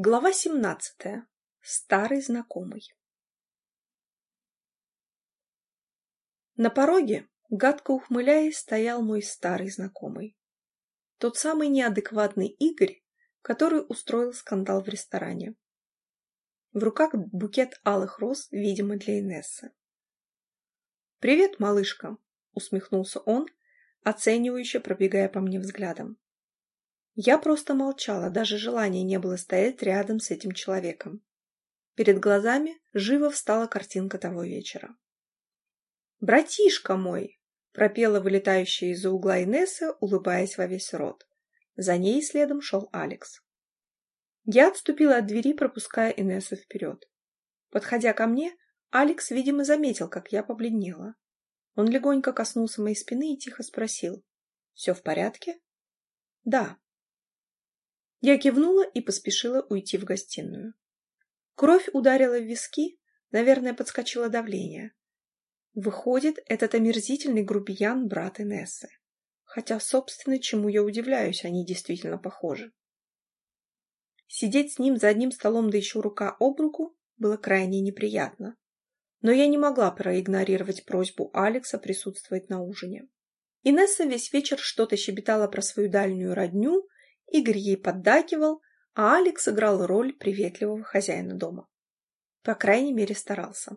Глава семнадцатая. Старый знакомый. На пороге, гадко ухмыляясь, стоял мой старый знакомый. Тот самый неадекватный Игорь, который устроил скандал в ресторане. В руках букет алых роз, видимо, для Инессы. «Привет, малышка!» — усмехнулся он, оценивающе пробегая по мне взглядом. Я просто молчала, даже желания не было стоять рядом с этим человеком. Перед глазами живо встала картинка того вечера. «Братишка мой!» — пропела вылетающая из-за угла Инесса, улыбаясь во весь рот. За ней следом шел Алекс. Я отступила от двери, пропуская Инессу вперед. Подходя ко мне, Алекс, видимо, заметил, как я побледнела. Он легонько коснулся моей спины и тихо спросил. «Все в порядке?» «Да», я кивнула и поспешила уйти в гостиную. Кровь ударила в виски, наверное, подскочило давление. Выходит, этот омерзительный грубиян брат Инессы. Хотя, собственно, чему я удивляюсь, они действительно похожи. Сидеть с ним за одним столом, да еще рука об руку, было крайне неприятно. Но я не могла проигнорировать просьбу Алекса присутствовать на ужине. Инесса весь вечер что-то щебетала про свою дальнюю родню Игорь ей поддакивал, а Алекс играл роль приветливого хозяина дома. По крайней мере, старался.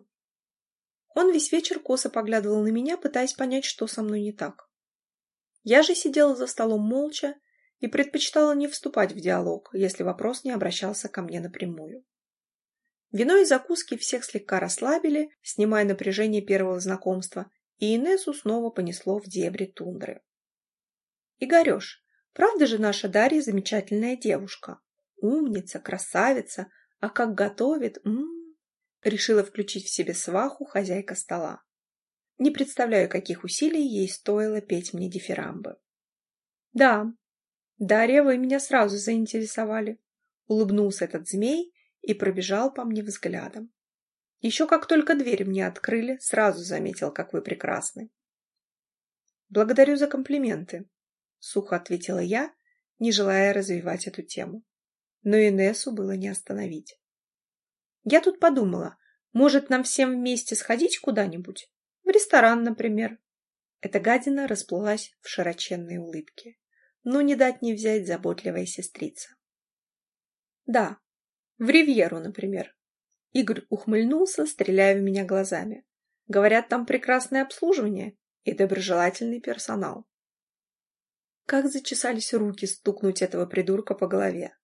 Он весь вечер косо поглядывал на меня, пытаясь понять, что со мной не так. Я же сидела за столом молча и предпочитала не вступать в диалог, если вопрос не обращался ко мне напрямую. Вино и закуски всех слегка расслабили, снимая напряжение первого знакомства, и Инессу снова понесло в дебри тундры. «Игореш, Правда же наша Дарья замечательная девушка? Умница, красавица, а как готовит, м, -м, -м решила включить в себе сваху хозяйка стола. Не представляю, каких усилий ей стоило петь мне дифирамбы. Да, Дарья, вы меня сразу заинтересовали. Улыбнулся этот змей и пробежал по мне взглядом. Еще как только дверь мне открыли, сразу заметил, как вы прекрасны. Благодарю за комплименты, сухо ответила я, не желая развивать эту тему. Но Инессу было не остановить. Я тут подумала, может, нам всем вместе сходить куда-нибудь? В ресторан, например. Эта гадина расплылась в широченной улыбке. Ну, не дать не взять заботливая сестрица. Да, в Ривьеру, например. Игорь ухмыльнулся, стреляя в меня глазами. Говорят, там прекрасное обслуживание и доброжелательный персонал. Как зачесались руки стукнуть этого придурка по голове.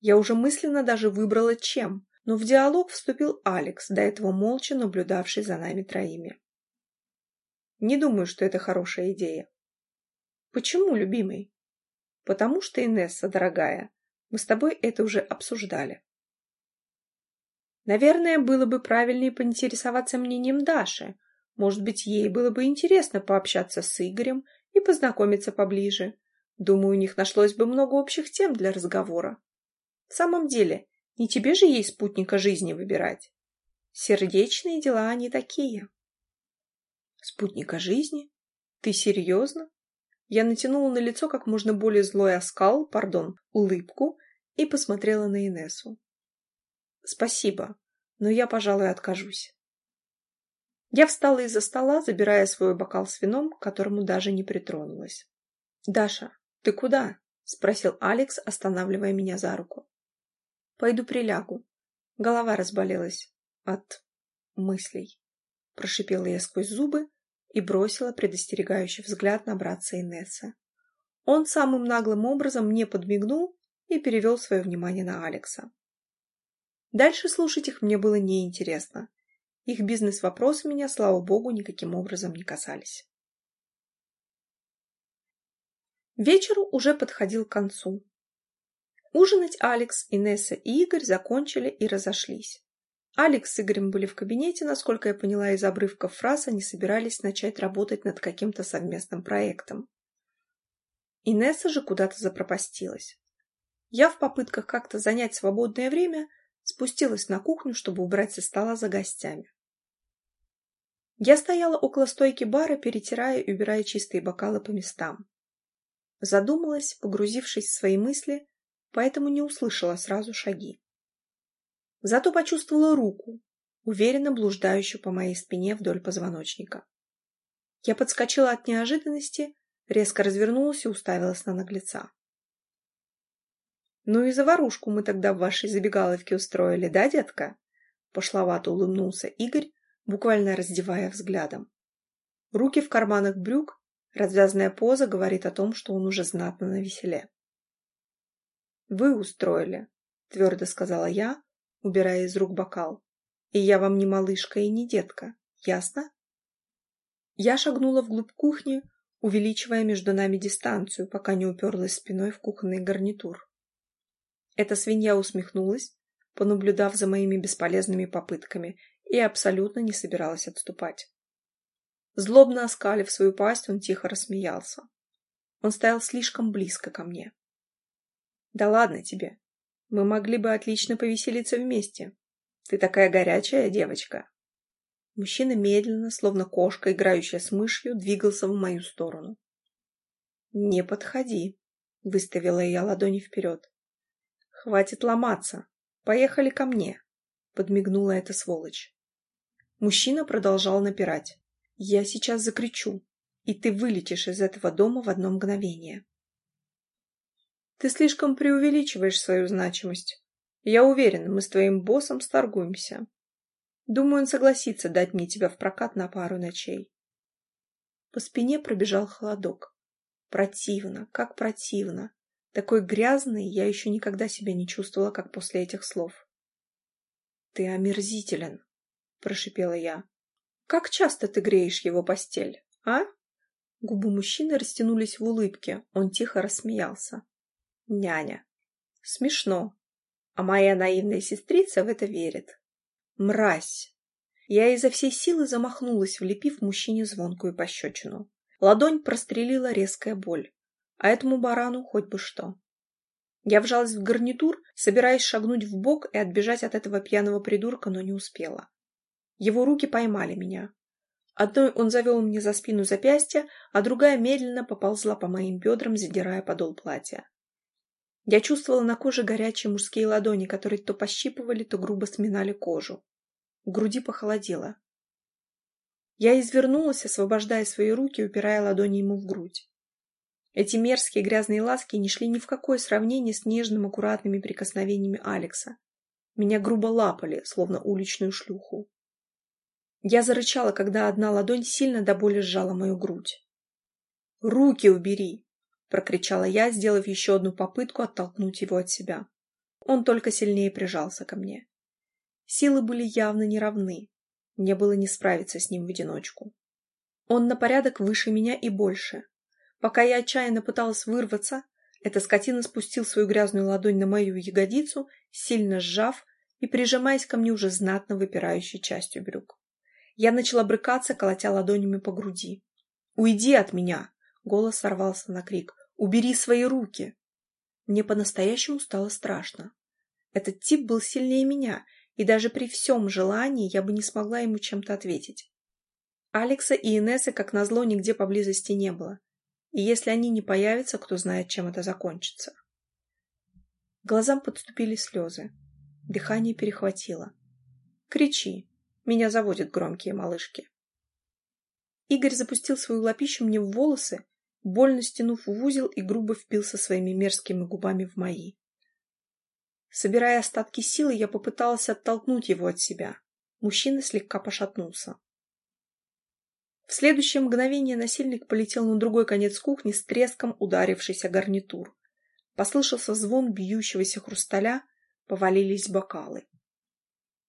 Я уже мысленно даже выбрала чем, но в диалог вступил Алекс, до этого молча наблюдавший за нами троими. Не думаю, что это хорошая идея. Почему, любимый? Потому что, Инесса, дорогая, мы с тобой это уже обсуждали. Наверное, было бы правильнее поинтересоваться мнением Даши. Может быть, ей было бы интересно пообщаться с Игорем и познакомиться поближе. Думаю, у них нашлось бы много общих тем для разговора. В самом деле, не тебе же ей спутника жизни выбирать. Сердечные дела они такие. Спутника жизни? Ты серьезно? Я натянула на лицо как можно более злой оскал, пардон, улыбку, и посмотрела на Инессу. Спасибо, но я, пожалуй, откажусь. Я встала из-за стола, забирая свой бокал с вином, к которому даже не притронулась. «Даша, «Ты куда?» — спросил Алекс, останавливая меня за руку. «Пойду прилягу. Голова разболелась от мыслей». Прошипела я сквозь зубы и бросила предостерегающий взгляд на братца Инесса. Он самым наглым образом мне подмигнул и перевел свое внимание на Алекса. Дальше слушать их мне было неинтересно. Их бизнес-вопросы меня, слава богу, никаким образом не касались. Вечер уже подходил к концу. Ужинать Алекс, Инесса и Игорь закончили и разошлись. Алекс с Игорем были в кабинете, насколько я поняла из обрывков фраз, они собирались начать работать над каким-то совместным проектом. Инесса же куда-то запропастилась. Я в попытках как-то занять свободное время спустилась на кухню, чтобы убрать со стола за гостями. Я стояла около стойки бара, перетирая и убирая чистые бокалы по местам. Задумалась, погрузившись в свои мысли, поэтому не услышала сразу шаги. Зато почувствовала руку, уверенно блуждающую по моей спине вдоль позвоночника. Я подскочила от неожиданности, резко развернулась и уставилась на наглеца. «Ну и заварушку мы тогда в вашей забегаловке устроили, да, детка?» Пошловато улыбнулся Игорь, буквально раздевая взглядом. Руки в карманах брюк, развязанная поза говорит о том, что он уже знатно навеселе. «Вы устроили», — твердо сказала я, убирая из рук бокал. «И я вам не малышка и не детка, ясно?» Я шагнула вглубь кухни, увеличивая между нами дистанцию, пока не уперлась спиной в кухонный гарнитур. Эта свинья усмехнулась, понаблюдав за моими бесполезными попытками, и абсолютно не собиралась отступать. Злобно оскалив свою пасть, он тихо рассмеялся. Он стоял слишком близко ко мне. «Да ладно тебе. Мы могли бы отлично повеселиться вместе. Ты такая горячая девочка». Мужчина медленно, словно кошка, играющая с мышью, двигался в мою сторону. «Не подходи», — выставила я ладони вперед. «Хватит ломаться. Поехали ко мне», — подмигнула эта сволочь. Мужчина продолжал напирать. «Я сейчас закричу, и ты вылетишь из этого дома в одно мгновение». «Ты слишком преувеличиваешь свою значимость. Я уверен, мы с твоим боссом сторгуемся. Думаю, он согласится дать мне тебя в прокат на пару ночей». По спине пробежал холодок. Противно, как противно. Такой грязный я еще никогда себя не чувствовала, как после этих слов. «Ты омерзителен», — прошипела я. «Как часто ты греешь его постель, а?» Губы мужчины растянулись в улыбке, он тихо рассмеялся. «Няня. Смешно. А моя наивная сестрица в это верит. Мразь!» Я изо всей силы замахнулась, влепив мужчине звонкую пощечину. Ладонь прострелила резкая боль а этому барану хоть бы что. Я вжалась в гарнитур, собираясь шагнуть в бок и отбежать от этого пьяного придурка, но не успела. Его руки поймали меня. Одной он завел мне за спину запястья, а другая медленно поползла по моим бедрам, задирая подол платья. Я чувствовала на коже горячие мужские ладони, которые то пощипывали, то грубо сминали кожу. В груди похолодело. Я извернулась, освобождая свои руки, упирая ладони ему в грудь. Эти мерзкие грязные ласки не шли ни в какое сравнение с нежным аккуратными прикосновениями Алекса. Меня грубо лапали, словно уличную шлюху. Я зарычала, когда одна ладонь сильно до боли сжала мою грудь. «Руки убери!» — прокричала я, сделав еще одну попытку оттолкнуть его от себя. Он только сильнее прижался ко мне. Силы были явно неравны. Мне было не справиться с ним в одиночку. Он на порядок выше меня и больше, Пока я отчаянно пыталась вырваться, эта скотина спустил свою грязную ладонь на мою ягодицу, сильно сжав и прижимаясь ко мне уже знатно выпирающей частью брюк. Я начала брыкаться, колотя ладонями по груди. «Уйди от меня!» — голос сорвался на крик. «Убери свои руки!» Мне по-настоящему стало страшно. Этот тип был сильнее меня, и даже при всем желании я бы не смогла ему чем-то ответить. Алекса и Инессы, как назло, нигде поблизости не было. И если они не появятся, кто знает, чем это закончится. Глазам подступили слезы. Дыхание перехватило. «Кричи! Меня заводят громкие малышки!» Игорь запустил свою лапищу мне в волосы, больно стянув в узел и грубо впился своими мерзкими губами в мои. Собирая остатки силы, я попыталась оттолкнуть его от себя. Мужчина слегка пошатнулся. В следующее мгновение насильник полетел на другой конец кухни с треском ударившийся гарнитур. Послышался звон бьющегося хрусталя, повалились бокалы.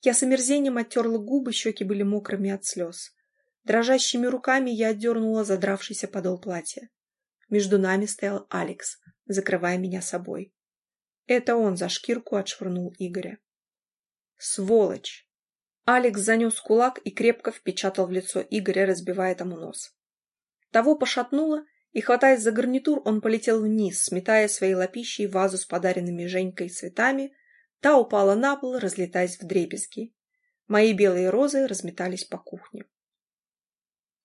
Я с омерзением оттерла губы, щеки были мокрыми от слез. Дрожащими руками я отдернула задравшийся подол платья. Между нами стоял Алекс, закрывая меня собой. Это он за шкирку отшвырнул Игоря. «Сволочь!» Алекс занес кулак и крепко впечатал в лицо Игоря, разбивая тому нос. Того пошатнуло, и, хватаясь за гарнитур, он полетел вниз, сметая своей лапищей вазу с подаренными Женькой цветами. Та упала на пол, разлетаясь в дребезги. Мои белые розы разметались по кухне.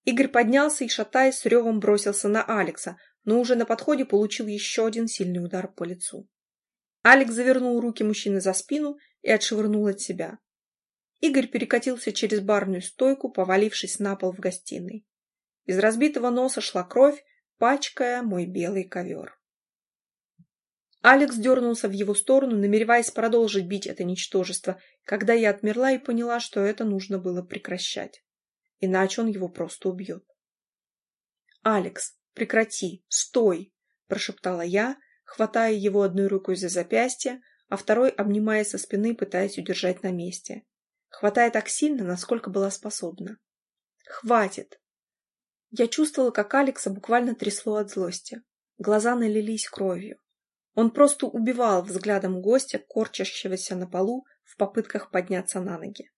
Игорь поднялся и, шатаясь, с ревом бросился на Алекса, но уже на подходе получил еще один сильный удар по лицу. Алекс завернул руки мужчины за спину и отшвырнул от себя. Игорь перекатился через барную стойку, повалившись на пол в гостиной. Из разбитого носа шла кровь, пачкая мой белый ковер. Алекс дернулся в его сторону, намереваясь продолжить бить это ничтожество, когда я отмерла и поняла, что это нужно было прекращать. Иначе он его просто убьет. «Алекс, прекрати! Стой!» – прошептала я, хватая его одной рукой за запястье, а второй обнимая со спины, пытаясь удержать на месте. Хватая так сильно, насколько была способна. «Хватит!» Я чувствовала, как Алекса буквально трясло от злости. Глаза налились кровью. Он просто убивал взглядом гостя, корчащегося на полу в попытках подняться на ноги.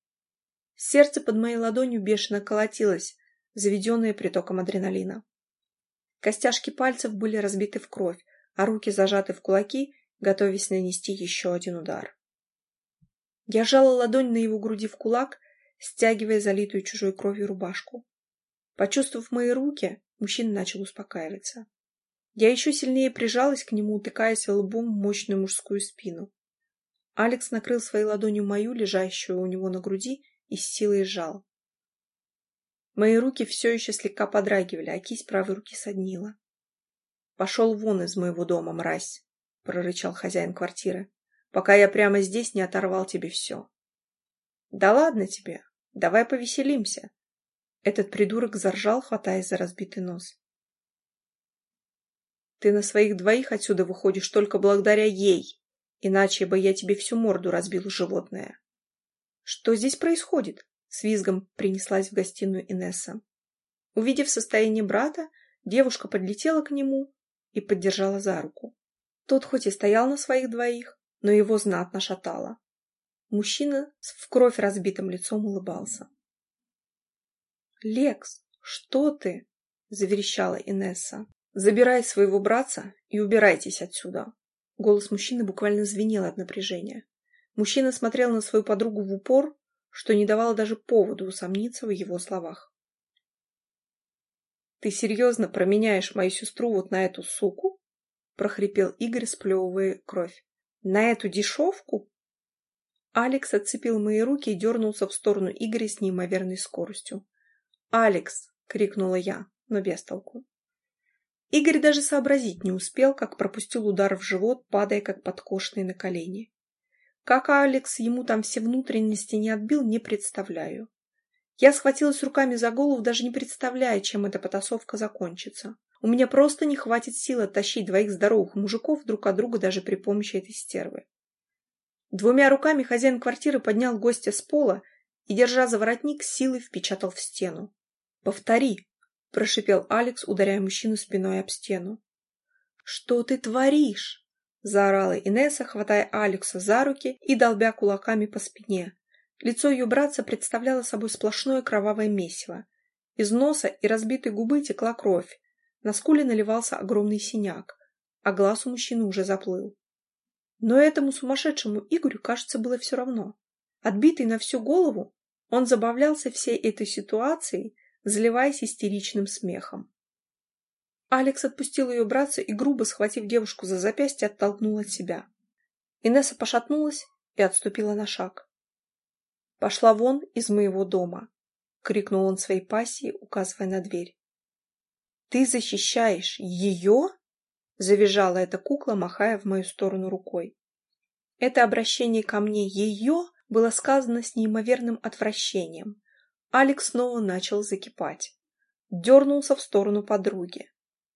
Сердце под моей ладонью бешено колотилось, заведенное притоком адреналина. Костяшки пальцев были разбиты в кровь, а руки зажаты в кулаки, готовясь нанести еще один удар. Я жала ладонь на его груди в кулак, стягивая залитую чужой кровью рубашку. Почувствовав мои руки, мужчина начал успокаиваться. Я еще сильнее прижалась к нему, утыкаясь лбом в мощную мужскую спину. Алекс накрыл своей ладонью мою, лежащую у него на груди, и с силой сжал. Мои руки все еще слегка подрагивали, а кисть правой руки соднила. «Пошел вон из моего дома, мразь!» — прорычал хозяин квартиры. «Пока я прямо здесь не оторвал тебе все». «Да ладно тебе! Давай повеселимся!» Этот придурок заржал, хватаясь за разбитый нос. «Ты на своих двоих отсюда выходишь только благодаря ей, иначе бы я тебе всю морду разбил, животное!» «Что здесь происходит?» — с визгом принеслась в гостиную Инесса. Увидев состояние брата, девушка подлетела к нему и поддержала за руку. Тот хоть и стоял на своих двоих, но его знатно шатало. Мужчина с в кровь разбитым лицом улыбался. «Лекс, что ты?» — заверещала Инесса. «Забирай своего братца и убирайтесь отсюда». Голос мужчины буквально звенел от напряжения. Мужчина смотрел на свою подругу в упор, что не давало даже поводу усомниться в его словах. «Ты серьезно променяешь мою сестру вот на эту суку?» — прохрипел Игорь, сплевывая кровь. «На эту дешевку?» Алекс отцепил мои руки и дернулся в сторону Игоря с неимоверной скоростью. «Алекс!» — крикнула я, но без толку. Игорь даже сообразить не успел, как пропустил удар в живот, падая как подкошенный на колени. Как Алекс ему там все внутренности не отбил, не представляю. Я схватилась руками за голову, даже не представляя, чем эта потасовка закончится. У меня просто не хватит сил оттащить двоих здоровых мужиков друг от друга даже при помощи этой стервы. Двумя руками хозяин квартиры поднял гостя с пола и, держа за воротник, силой впечатал в стену. «Повтори!» – прошипел Алекс, ударяя мужчину спиной об стену. «Что ты творишь?» заорала Инесса, хватая Алекса за руки и долбя кулаками по спине. Лицо ее братца представляло собой сплошное кровавое месиво. Из носа и разбитой губы текла кровь. На скуле наливался огромный синяк, а глаз у мужчины уже заплыл. Но этому сумасшедшему Игорю, кажется, было все равно. Отбитый на всю голову, он забавлялся всей этой ситуацией, заливаясь истеричным смехом. Алекс отпустил ее братца и, грубо схватив девушку за запястье, оттолкнул от себя. Инесса пошатнулась и отступила на шаг. «Пошла вон из моего дома!» — крикнул он своей пассии, указывая на дверь. «Ты защищаешь ее?» — завизжала эта кукла, махая в мою сторону рукой. Это обращение ко мне «ее» было сказано с неимоверным отвращением. Алекс снова начал закипать. Дернулся в сторону подруги.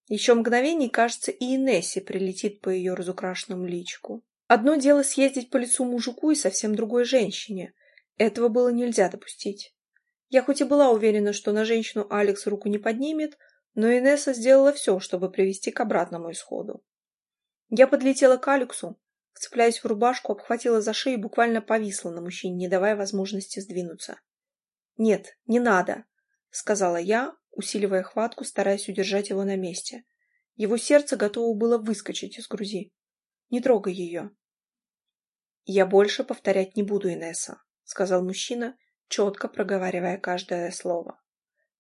Еще мгновение, кажется, и Инессе прилетит по ее разукрашенному личику. Одно дело съездить по лицу мужику и совсем другой женщине. Этого было нельзя допустить. Я хоть и была уверена, что на женщину Алекс руку не поднимет, но Инесса сделала все, чтобы привести к обратному исходу. Я подлетела к Алексу, вцепляясь в рубашку, обхватила за шею и буквально повисла на мужчине, не давая возможности сдвинуться. «Нет, не надо», — сказала я, усиливая хватку, стараясь удержать его на месте. Его сердце готово было выскочить из груди. «Не трогай ее!» «Я больше повторять не буду, Инесса», — сказал мужчина, четко проговаривая каждое слово.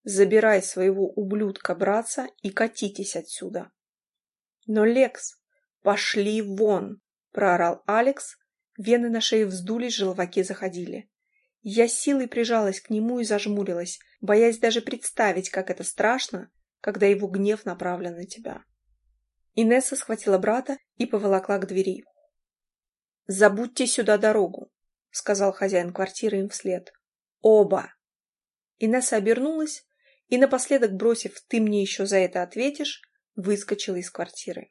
«Забирай своего ублюдка-братца и катитесь отсюда». «Но, Лекс, пошли вон!» — проорал Алекс, Вены на шее вздулись, желваки заходили. Я силой прижалась к нему и зажмурилась, боясь даже представить, как это страшно, когда его гнев направлен на тебя. Инесса схватила брата и поволокла к двери. «Забудьте сюда дорогу», — сказал хозяин квартиры им вслед. «Оба!» Инесса обернулась и, напоследок бросив «ты мне еще за это ответишь», выскочила из квартиры.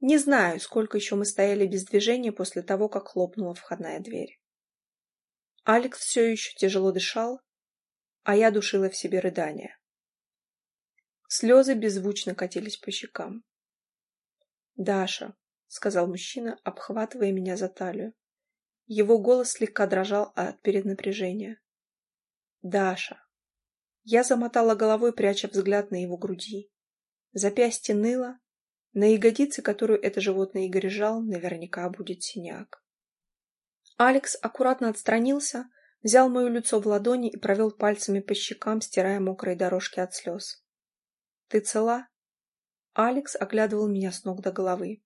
Не знаю, сколько еще мы стояли без движения после того, как хлопнула входная дверь. Алекс все еще тяжело дышал, а я душила в себе рыдания. Слезы беззвучно катились по щекам. «Даша», — сказал мужчина, обхватывая меня за талию. Его голос слегка дрожал от переднапряжения. «Даша». Я замотала головой, пряча взгляд на его груди. Запястье ныло, на ягодице, которую это животное Игорь наверняка будет синяк. Алекс аккуратно отстранился, взял мое лицо в ладони и провел пальцами по щекам, стирая мокрые дорожки от слез. «Ты цела?» Алекс оглядывал меня с ног до головы.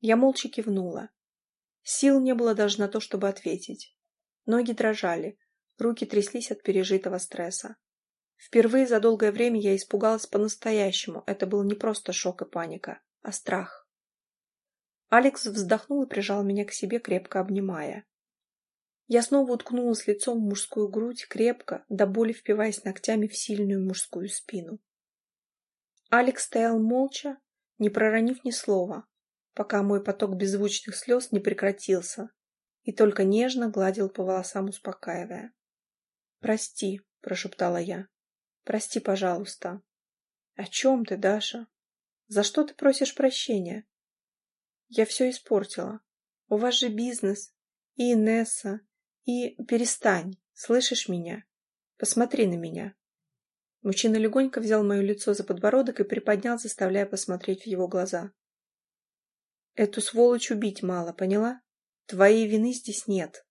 Я молча кивнула. Сил не было даже на то, чтобы ответить. Ноги дрожали, руки тряслись от пережитого стресса. Впервые за долгое время я испугалась по-настоящему. Это был не просто шок и паника, а страх. Алекс вздохнул и прижал меня к себе, крепко обнимая. Я снова уткнулась лицом в мужскую грудь, крепко, до боли впиваясь ногтями в сильную мужскую спину. Алекс стоял молча, не проронив ни слова, пока мой поток беззвучных слез не прекратился, и только нежно гладил по волосам, успокаивая. «Прости», — прошептала я. Прости, пожалуйста. О чем ты, Даша? За что ты просишь прощения? Я все испортила. У вас же бизнес. И Инесса. И перестань. Слышишь меня? Посмотри на меня. Мужчина легонько взял мое лицо за подбородок и приподнял, заставляя посмотреть в его глаза. Эту сволочь убить мало, поняла? Твоей вины здесь нет.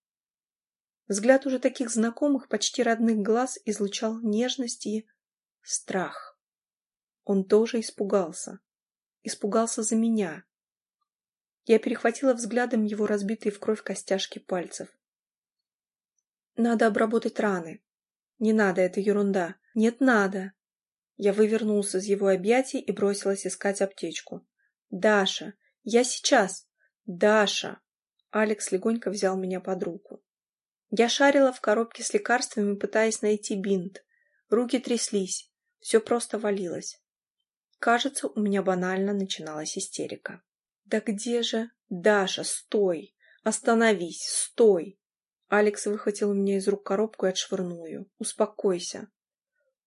Взгляд уже таких знакомых, почти родных глаз излучал нежность и страх. Он тоже испугался. Испугался за меня. Я перехватила взглядом его разбитые в кровь костяшки пальцев. Надо обработать раны. Не надо, это ерунда. Нет, надо. Я вывернулся из его объятий и бросилась искать аптечку. Даша, я сейчас. Даша. Алекс легонько взял меня под руку. Я шарила в коробке с лекарствами, пытаясь найти бинт. Руки тряслись. Все просто валилось. Кажется, у меня банально начиналась истерика. «Да где же? Даша, стой! Остановись! Стой!» Алекс выхватил у меня из рук коробку и отшвырнул ее. «Успокойся!»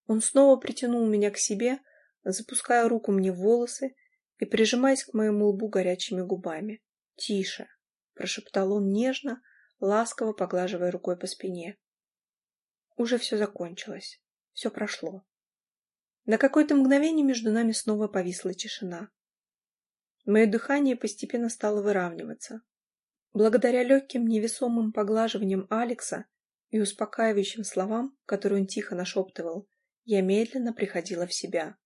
Он снова притянул меня к себе, запуская руку мне в волосы и прижимаясь к моему лбу горячими губами. «Тише!» – прошептал он нежно, ласково поглаживая рукой по спине. Уже все закончилось. Все прошло. На какое-то мгновение между нами снова повисла тишина. Мое дыхание постепенно стало выравниваться. Благодаря легким невесомым поглаживаниям Алекса и успокаивающим словам, которые он тихо нашептывал, я медленно приходила в себя.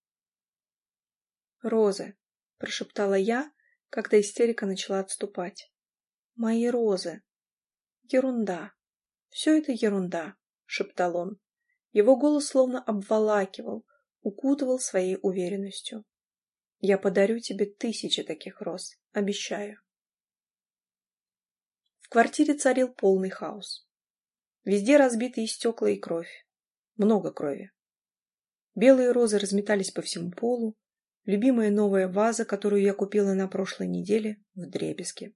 «Розы», — прошептала я, когда истерика начала отступать. «Мои розы». Ерунда. Все это ерунда, шептал он. Его голос словно обволакивал, укутывал своей уверенностью. Я подарю тебе тысячи таких роз, обещаю. В квартире царил полный хаос. Везде разбитые стекла и кровь. Много крови. Белые розы разметались по всему полу. Любимая новая ваза, которую я купила на прошлой неделе, в дребезге.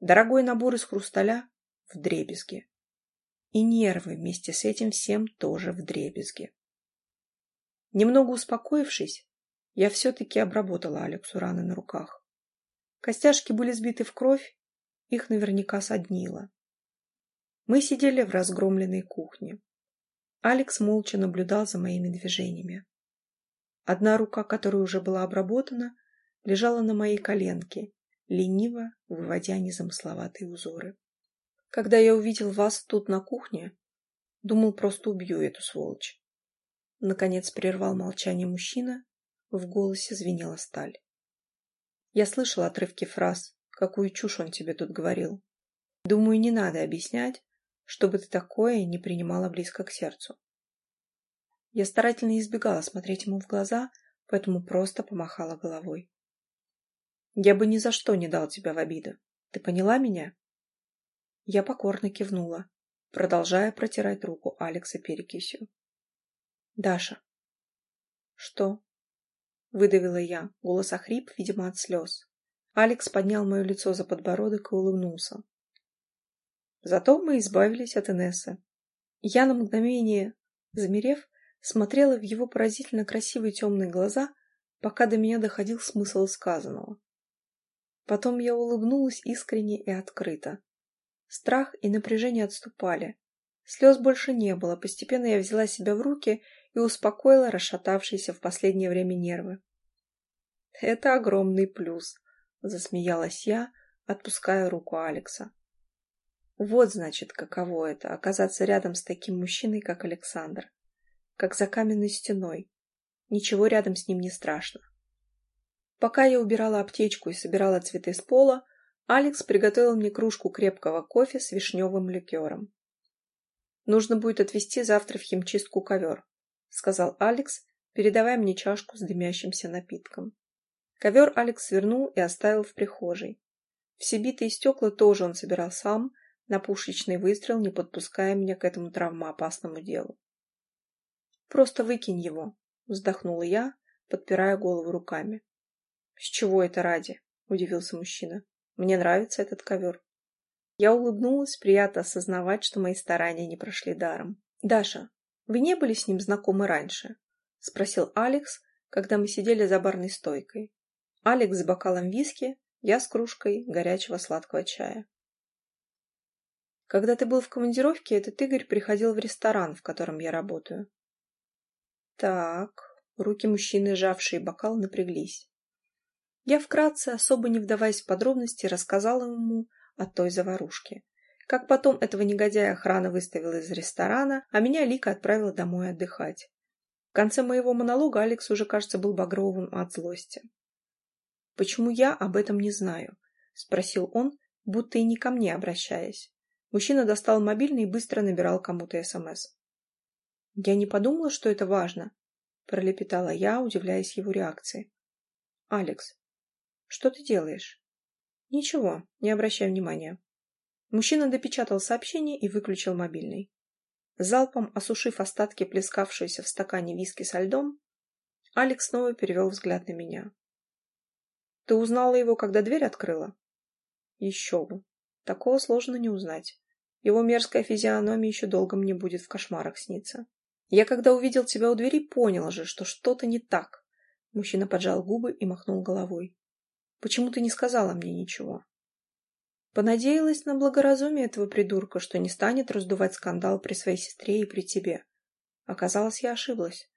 Дорогой набор из хрусталя вдребезги. И нервы вместе с этим всем тоже вдребезги. Немного успокоившись, я все-таки обработала Алексу раны на руках. Костяшки были сбиты в кровь, их наверняка соднило. Мы сидели в разгромленной кухне. Алекс молча наблюдал за моими движениями. Одна рука, которая уже была обработана, лежала на моей коленке, лениво выводя незамысловатые узоры. Когда я увидел вас тут на кухне, думал, просто убью эту сволочь. Наконец прервал молчание мужчина, в голосе звенела сталь. Я слышал отрывки фраз какую чушь он тебе тут говорил. Думаю, не надо объяснять, чтобы ты такое не принимала близко к сердцу. Я старательно избегала смотреть ему в глаза, поэтому просто помахала головой. Я бы ни за что не дал тебя в обиду. Ты поняла меня? Я покорно кивнула, продолжая протирать руку Алекса перекисью. Даша. Что? Выдавила я, голос охрип, видимо, от слез. Алекс поднял мое лицо за подбородок и улыбнулся. Зато мы избавились от Инессы. Я на мгновение, замерев, смотрела в его поразительно красивые темные глаза, пока до меня доходил смысл сказанного. Потом я улыбнулась искренне и открыто. Страх и напряжение отступали. Слез больше не было, постепенно я взяла себя в руки и успокоила расшатавшиеся в последнее время нервы. «Это огромный плюс», — засмеялась я, отпуская руку Алекса. Вот, значит, каково это — оказаться рядом с таким мужчиной, как Александр. Как за каменной стеной. Ничего рядом с ним не страшно. Пока я убирала аптечку и собирала цветы с пола, Алекс приготовил мне кружку крепкого кофе с вишневым ликером. «Нужно будет отвезти завтра в химчистку ковер», — сказал Алекс, передавая мне чашку с дымящимся напитком. Ковер Алекс свернул и оставил в прихожей. Все битые стекла тоже он собирал сам, на пушечный выстрел, не подпуская меня к этому травмоопасному делу. «Просто выкинь его», — вздохнула я, подпирая голову руками. «С чего это ради?» — удивился мужчина. «Мне нравится этот ковер». Я улыбнулась, приятно осознавать, что мои старания не прошли даром. «Даша, вы не были с ним знакомы раньше?» — спросил Алекс, когда мы сидели за барной стойкой. Алекс с бокалом виски, я с кружкой горячего сладкого чая. Когда ты был в командировке, этот Игорь приходил в ресторан, в котором я работаю. Так, руки мужчины, сжавшие бокал, напряглись. Я вкратце, особо не вдаваясь в подробности, рассказала ему о той заварушке. Как потом этого негодяя охрана выставила из ресторана, а меня Лика отправила домой отдыхать. В конце моего монолога Алекс уже, кажется, был багровым от злости. «Почему я об этом не знаю?» — спросил он, будто и не ко мне обращаясь. Мужчина достал мобильный и быстро набирал кому-то СМС. «Я не подумала, что это важно», — пролепетала я, удивляясь его реакции. «Алекс, что ты делаешь?» «Ничего, не обращай внимания». Мужчина допечатал сообщение и выключил мобильный. Залпом осушив остатки плескавшиеся в стакане виски со льдом, Алекс снова перевел взгляд на меня. «Ты узнала его, когда дверь открыла?» «Еще бы. Такого сложно не узнать. Его мерзкая физиономия еще долго мне будет в кошмарах сниться. Я, когда увидел тебя у двери, понял же, что что-то не так. Мужчина поджал губы и махнул головой. Почему ты не сказала мне ничего? Понадеялась на благоразумие этого придурка, что не станет раздувать скандал при своей сестре и при тебе. Оказалось, я ошиблась.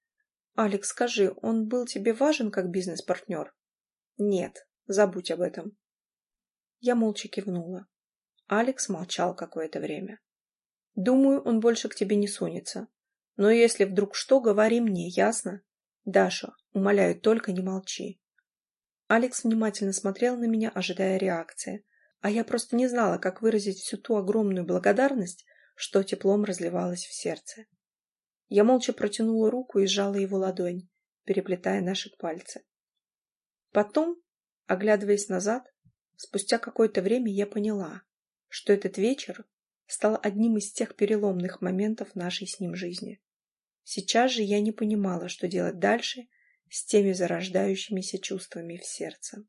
Алекс, скажи, он был тебе важен как бизнес-партнер? Нет, забудь об этом. Я молча кивнула. Алекс молчал какое-то время. «Думаю, он больше к тебе не сунется. Но если вдруг что, говори мне, ясно? Даша, умоляю, только не молчи». Алекс внимательно смотрел на меня, ожидая реакции, а я просто не знала, как выразить всю ту огромную благодарность, что теплом разливалось в сердце. Я молча протянула руку и сжала его ладонь, переплетая наши пальцы. Потом, оглядываясь назад, спустя какое-то время я поняла, что этот вечер стал одним из тех переломных моментов нашей с ним жизни. Сейчас же я не понимала, что делать дальше с теми зарождающимися чувствами в сердце.